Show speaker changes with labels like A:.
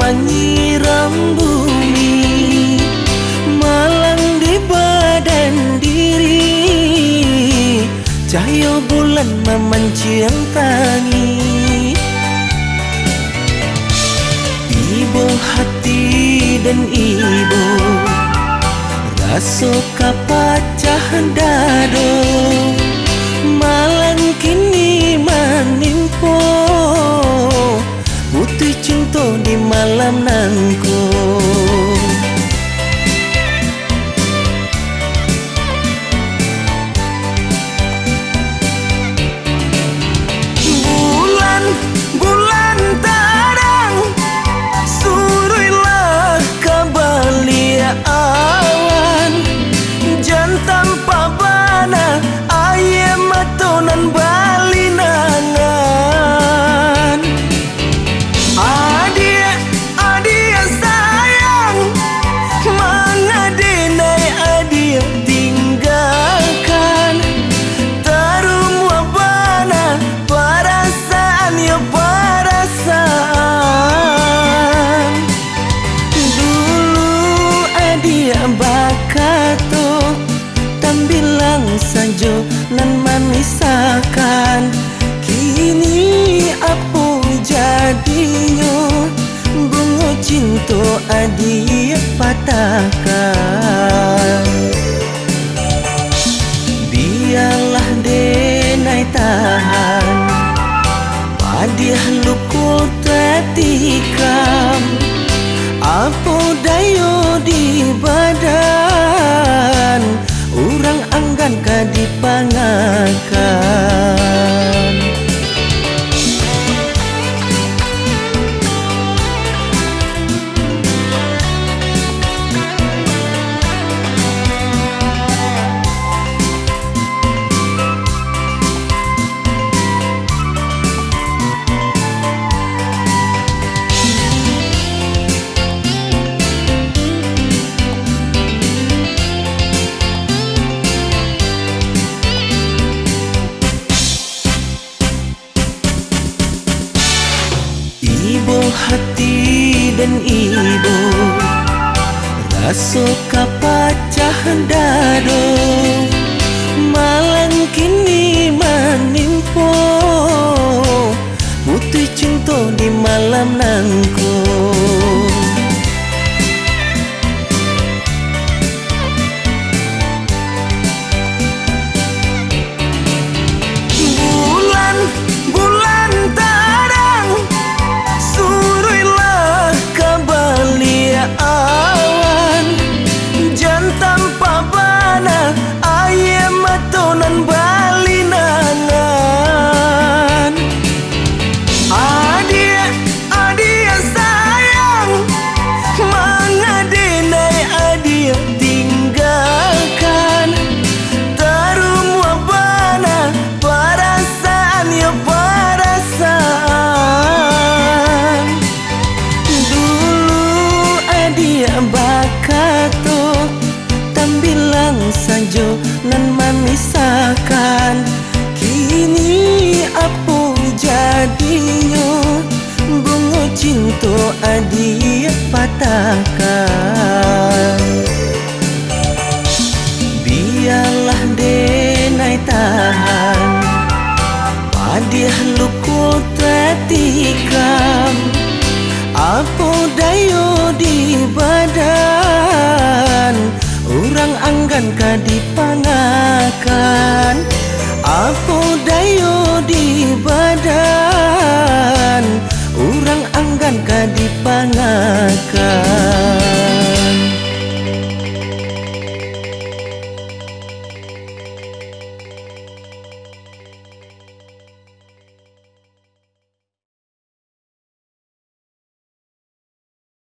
A: menyiram bumi Malang di badan diri. Cahaya bulan memancing tangi Ibu hati dan ibu Rasuk kapacah dado. Malang kini cinta di malam nangko adik patahkan Biarlah denai tahan. Padiah luku tetikam Apa dayo di badan hati dan ibu. Rasa kapacah dado bakato tambilang sajo nan manisakan kini apa jadinya bunga cinta adik patahkan dipanakan. Aku dayo